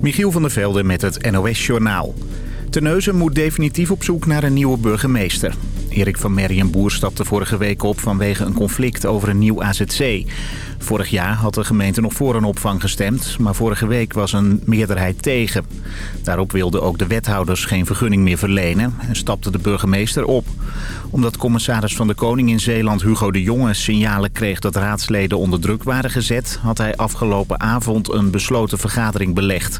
Michiel van der Velde met het NOS-journaal. Terneuzen moet definitief op zoek naar een nieuwe burgemeester. Erik van Merrienboer stapte vorige week op vanwege een conflict over een nieuw AZC. Vorig jaar had de gemeente nog voor een opvang gestemd, maar vorige week was een meerderheid tegen. Daarop wilden ook de wethouders geen vergunning meer verlenen en stapte de burgemeester op. Omdat commissaris van de Koning in Zeeland Hugo de Jonge signalen kreeg dat raadsleden onder druk waren gezet, had hij afgelopen avond een besloten vergadering belegd.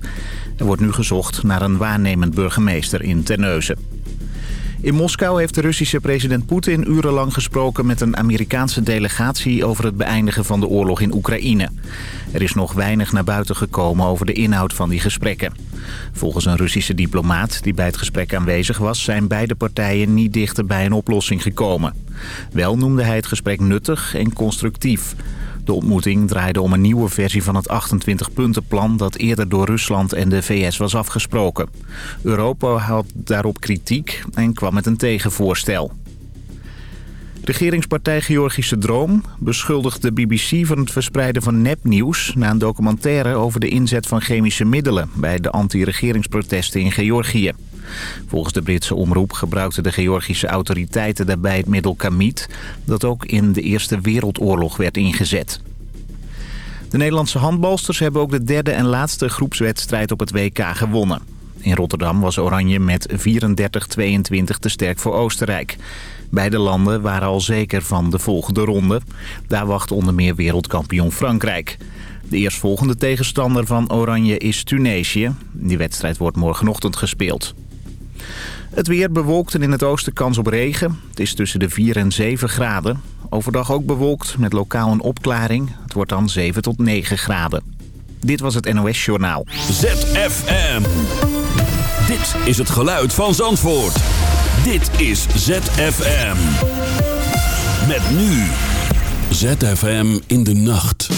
Er wordt nu gezocht naar een waarnemend burgemeester in Terneuzen. In Moskou heeft de Russische president Poetin urenlang gesproken met een Amerikaanse delegatie over het beëindigen van de oorlog in Oekraïne. Er is nog weinig naar buiten gekomen over de inhoud van die gesprekken. Volgens een Russische diplomaat die bij het gesprek aanwezig was... zijn beide partijen niet dichter bij een oplossing gekomen. Wel noemde hij het gesprek nuttig en constructief. De ontmoeting draaide om een nieuwe versie van het 28-puntenplan... dat eerder door Rusland en de VS was afgesproken. Europa had daarop kritiek en kwam met een tegenvoorstel. Regeringspartij Georgische Droom beschuldigt de BBC van het verspreiden van nepnieuws... na een documentaire over de inzet van chemische middelen... bij de anti-regeringsprotesten in Georgië. Volgens de Britse omroep gebruikten de Georgische autoriteiten daarbij het middel kamiet... dat ook in de Eerste Wereldoorlog werd ingezet. De Nederlandse handbalsters hebben ook de derde en laatste groepswedstrijd op het WK gewonnen. In Rotterdam was Oranje met 34-22 te sterk voor Oostenrijk. Beide landen waren al zeker van de volgende ronde. Daar wacht onder meer wereldkampioen Frankrijk. De eerstvolgende tegenstander van Oranje is Tunesië. Die wedstrijd wordt morgenochtend gespeeld. Het weer bewolkt en in het oosten kans op regen. Het is tussen de 4 en 7 graden. Overdag ook bewolkt met lokaal een opklaring. Het wordt dan 7 tot 9 graden. Dit was het NOS Journaal. ZFM. Dit is het geluid van Zandvoort. Dit is ZFM. Met nu. ZFM in de nacht.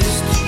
They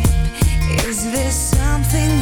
step? Is this something?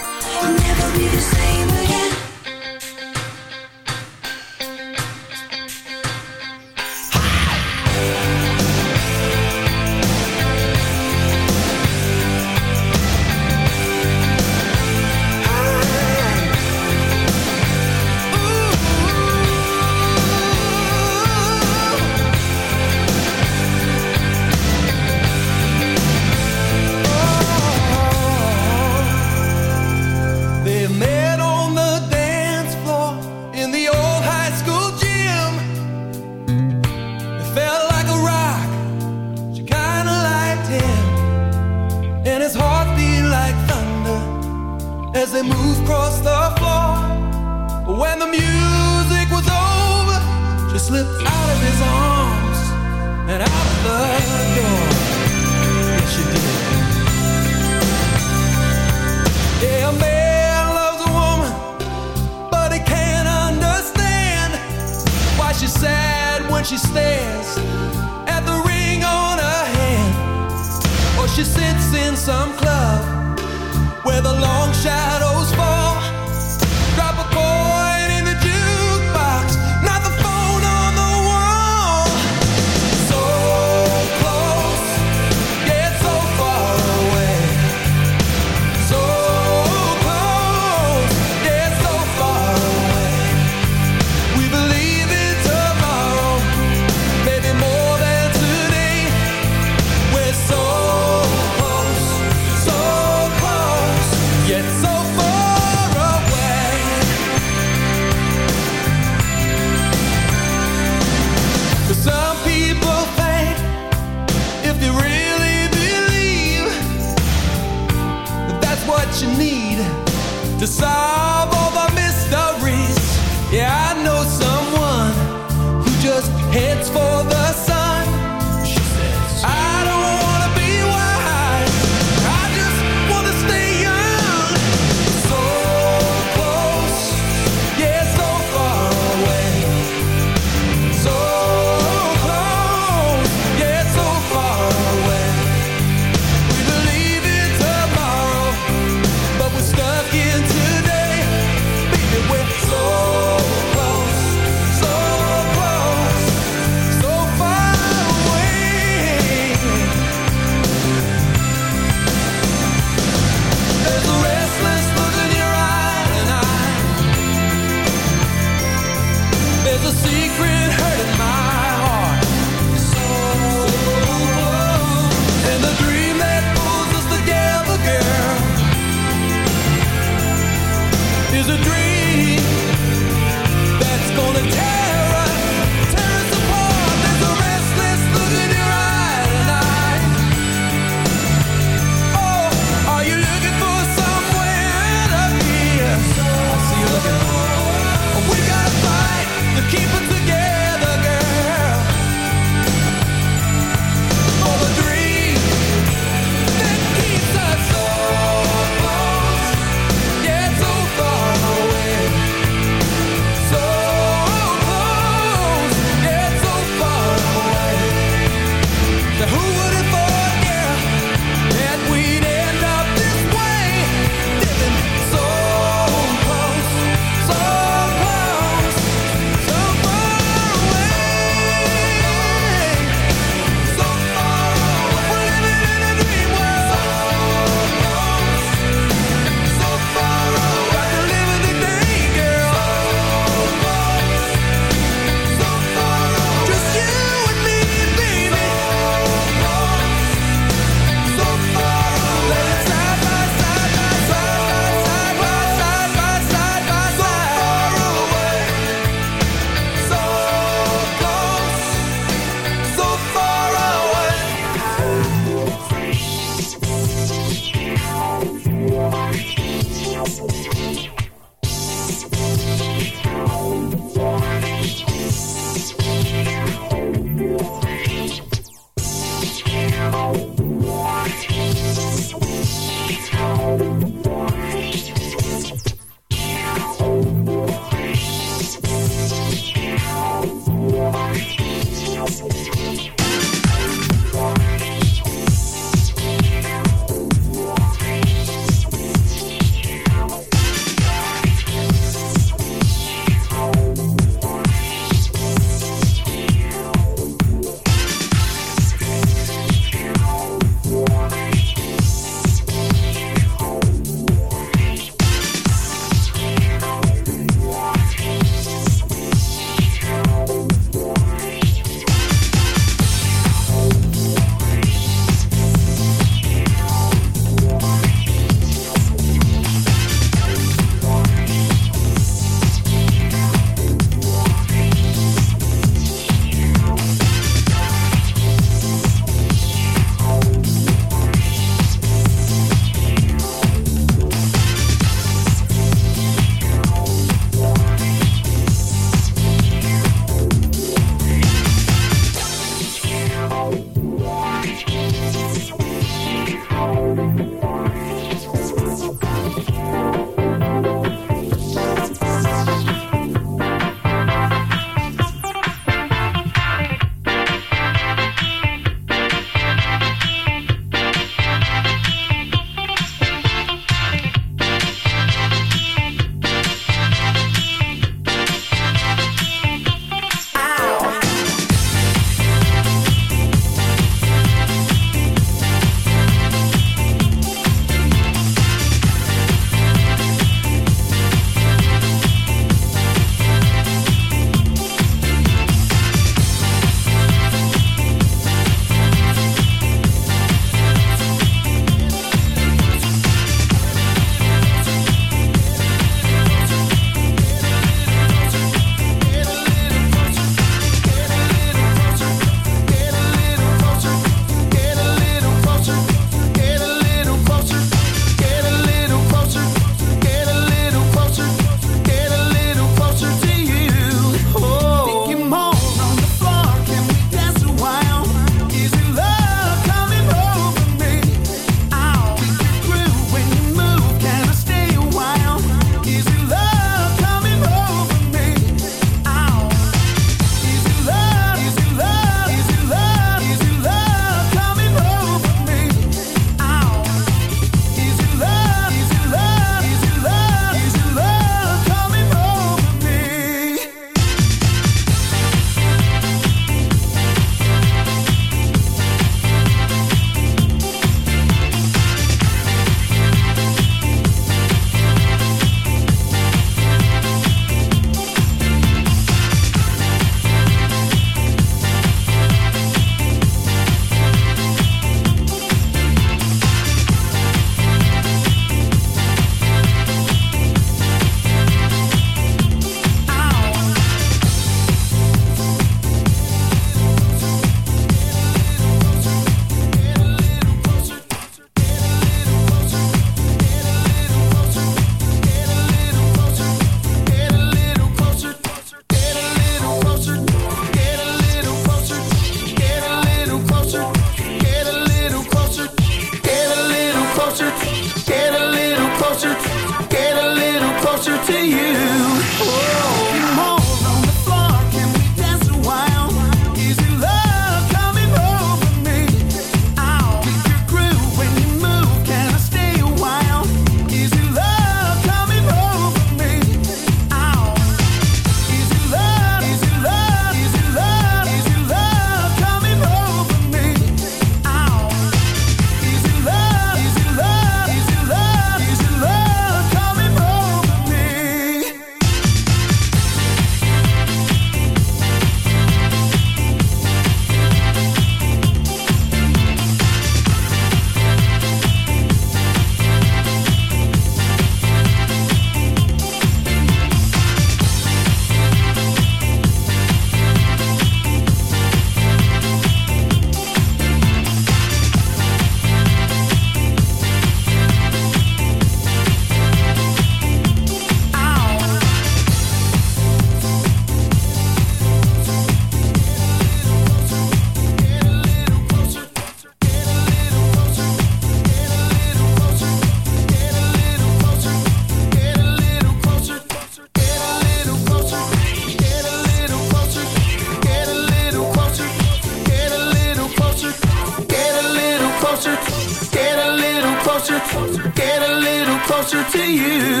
Closer to you.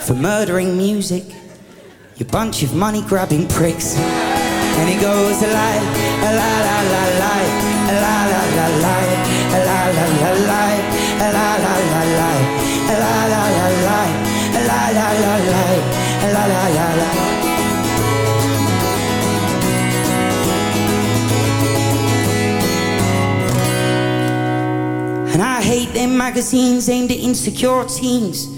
for murdering music, you bunch of money grabbing pricks. And it goes a lie, a la la la la, a la la la la, a la la la a la la la la, la la la la, a la la la la, a la la la la. And I hate them magazines aimed at insecure teens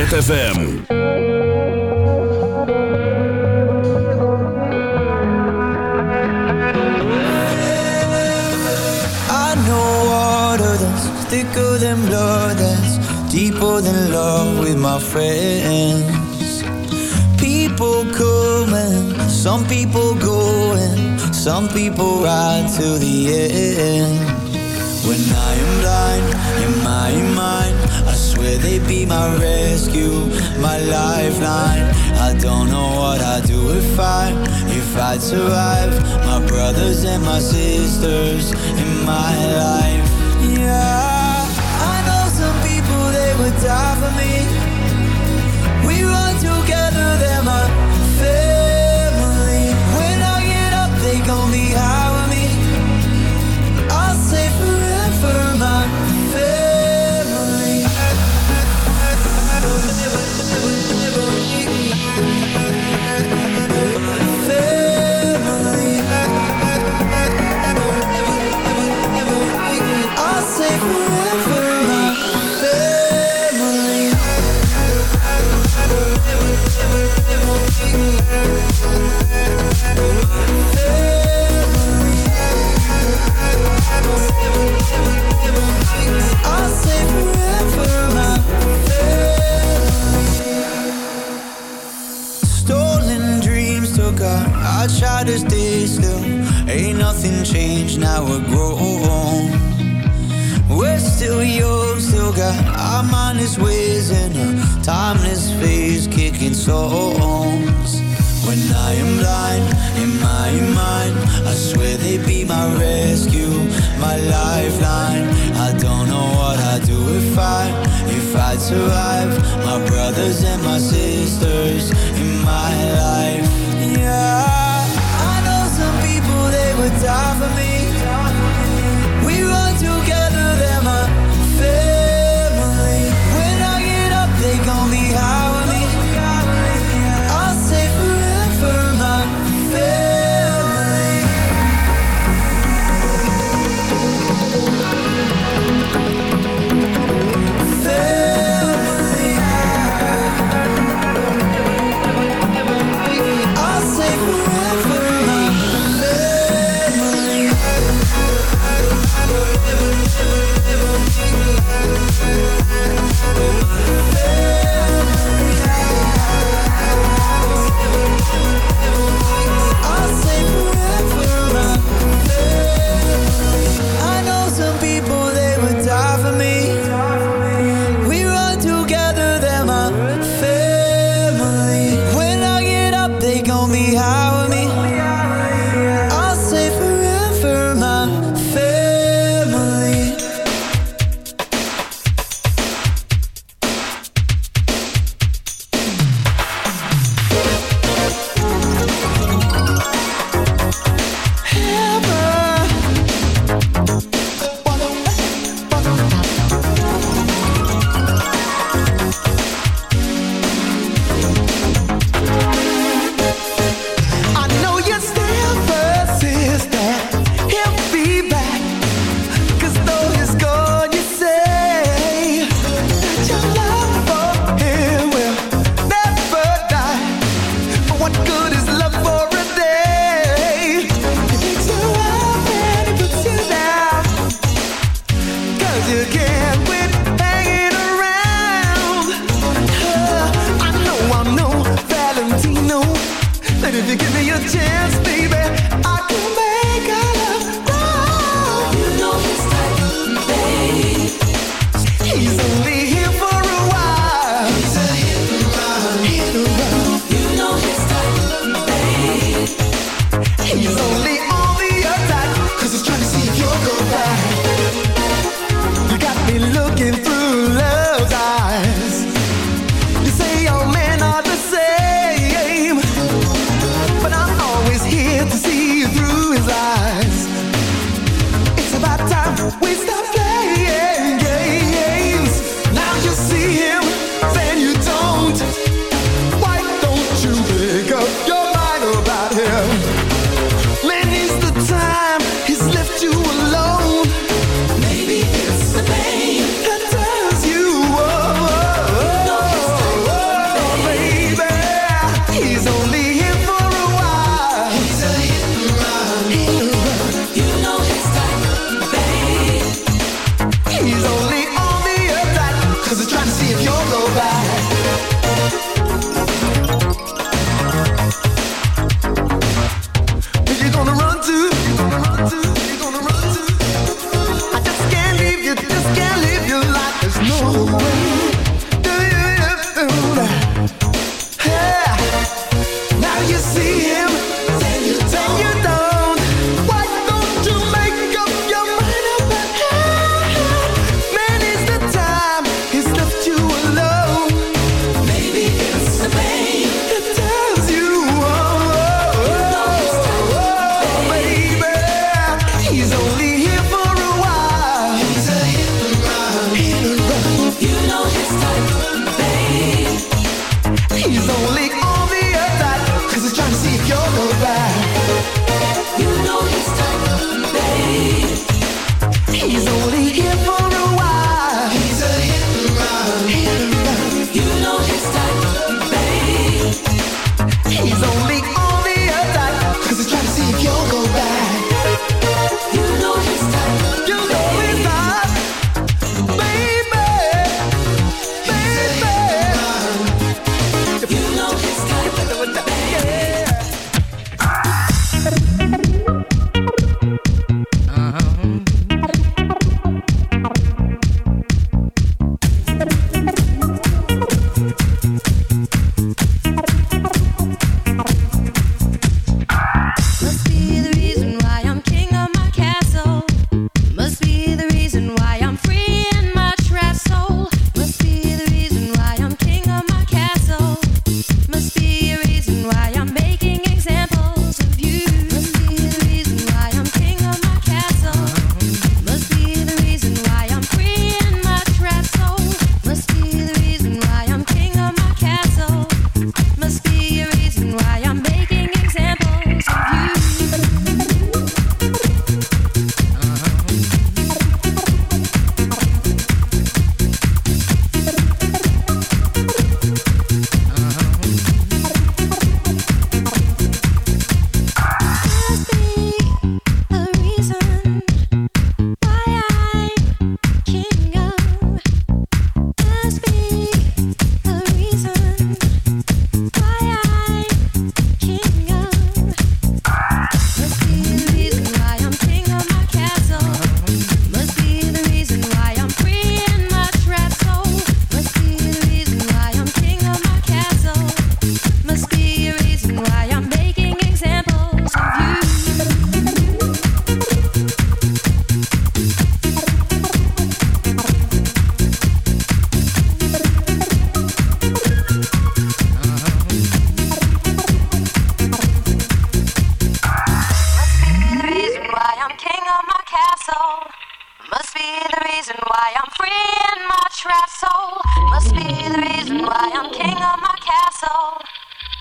ZFM. thicker than blood that's deeper than love with my friends people coming, some people going, some people ride till the sisters in my life.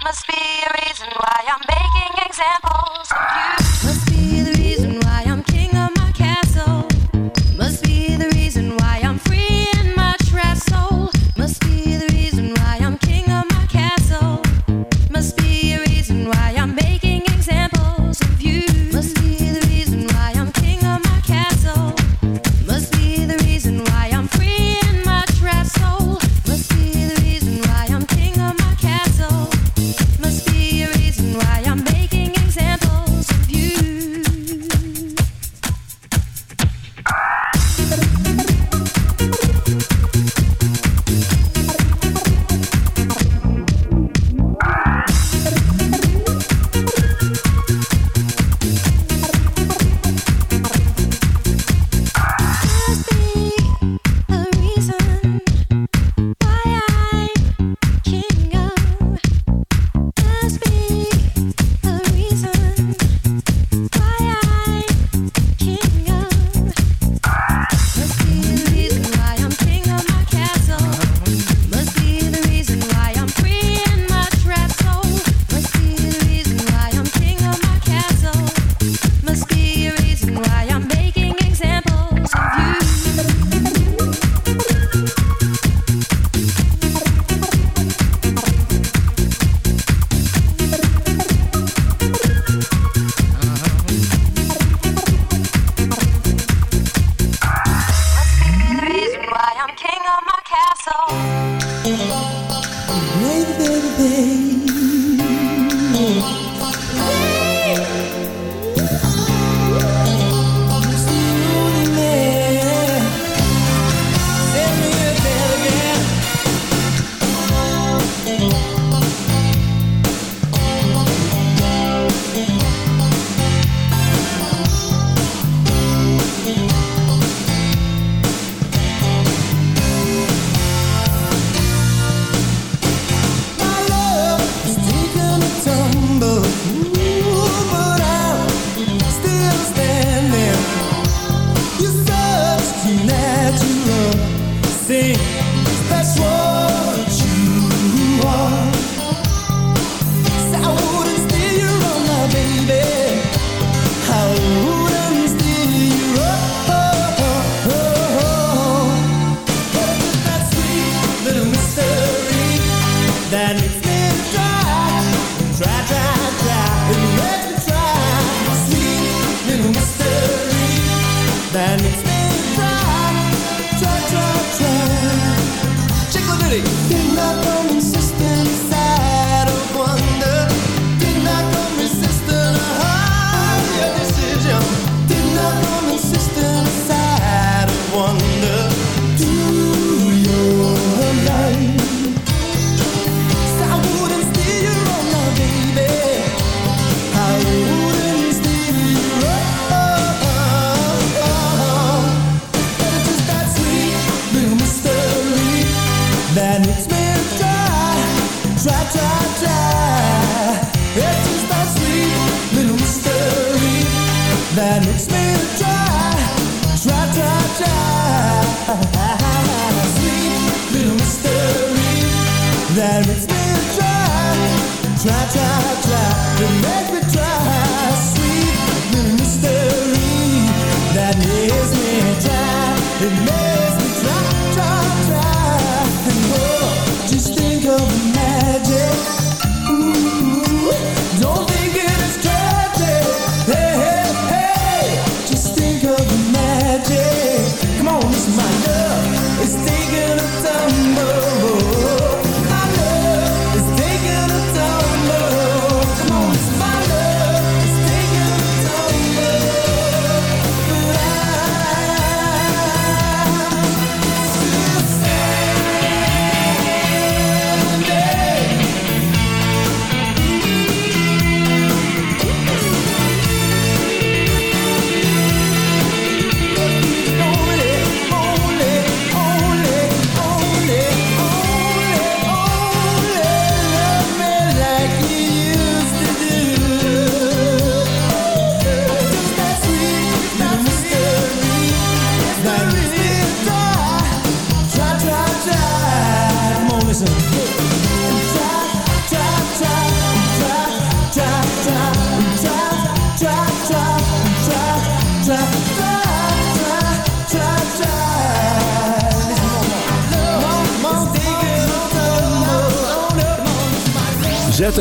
must be a reason why I'm making examples.